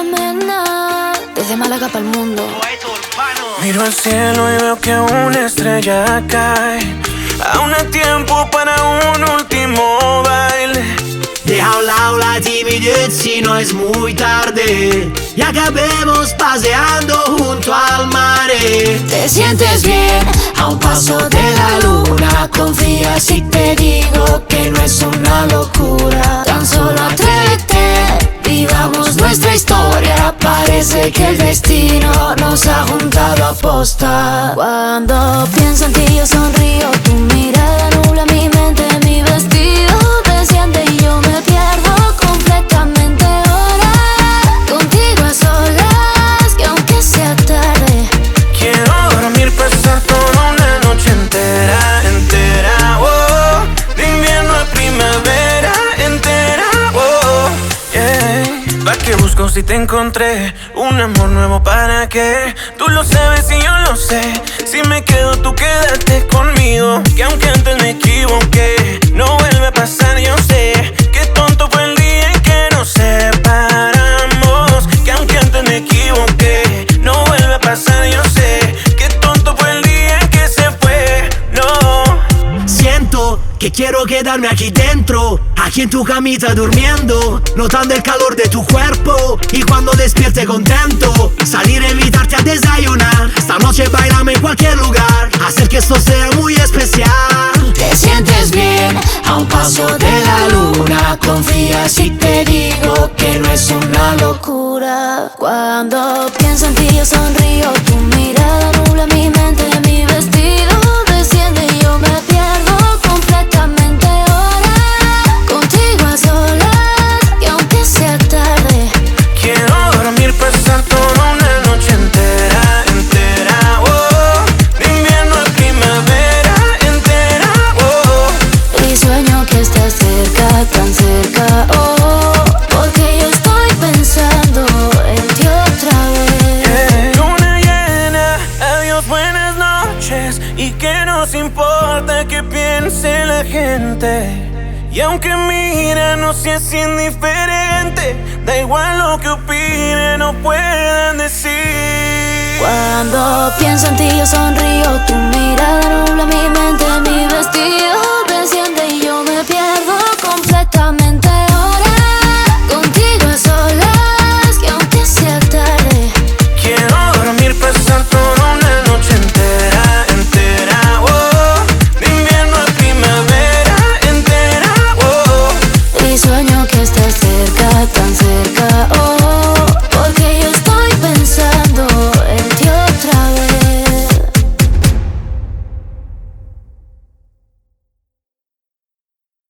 amena, desde Málaga para el mundo. Miro al cielo y veo que una estrella cae. Aún hay tiempo para un último baile. Deja a un lado la timidez si no es muy tarde Y acabemos paseando junto al mar Te sientes bien a un paso de la luna Confía si te digo que no es una locura Parece que el destino nos ha juntado a posta Cuando pienso en ti yo sonrío Tu mirada ¿Pa' qué busco si te encontré? Un amor nuevo para qué? Tú lo sabes y yo lo sé. Si me quedo, tú quédate conmigo. Que aunque antes me que quiero quedarme aquí dentro Aquí en tu camita durmiendo Notando el calor de tu cuerpo Y cuando despierte contento Salir a invitarte a desayunar Esta noche bailame en cualquier lugar Hacer que esto sea muy especial. Te sientes bien a un paso de la luna Confía si te digo que no es una locura. Cuando pienso en ti yo sonrío Tu mirada nubla mi nos importa que piense la gente. Y aunque mira, no seas indiferente. Da igual lo que opinen o puedan decir. Cuando pienso en ti yo sonrío Tu mirada nubla mi mente, alcanzar.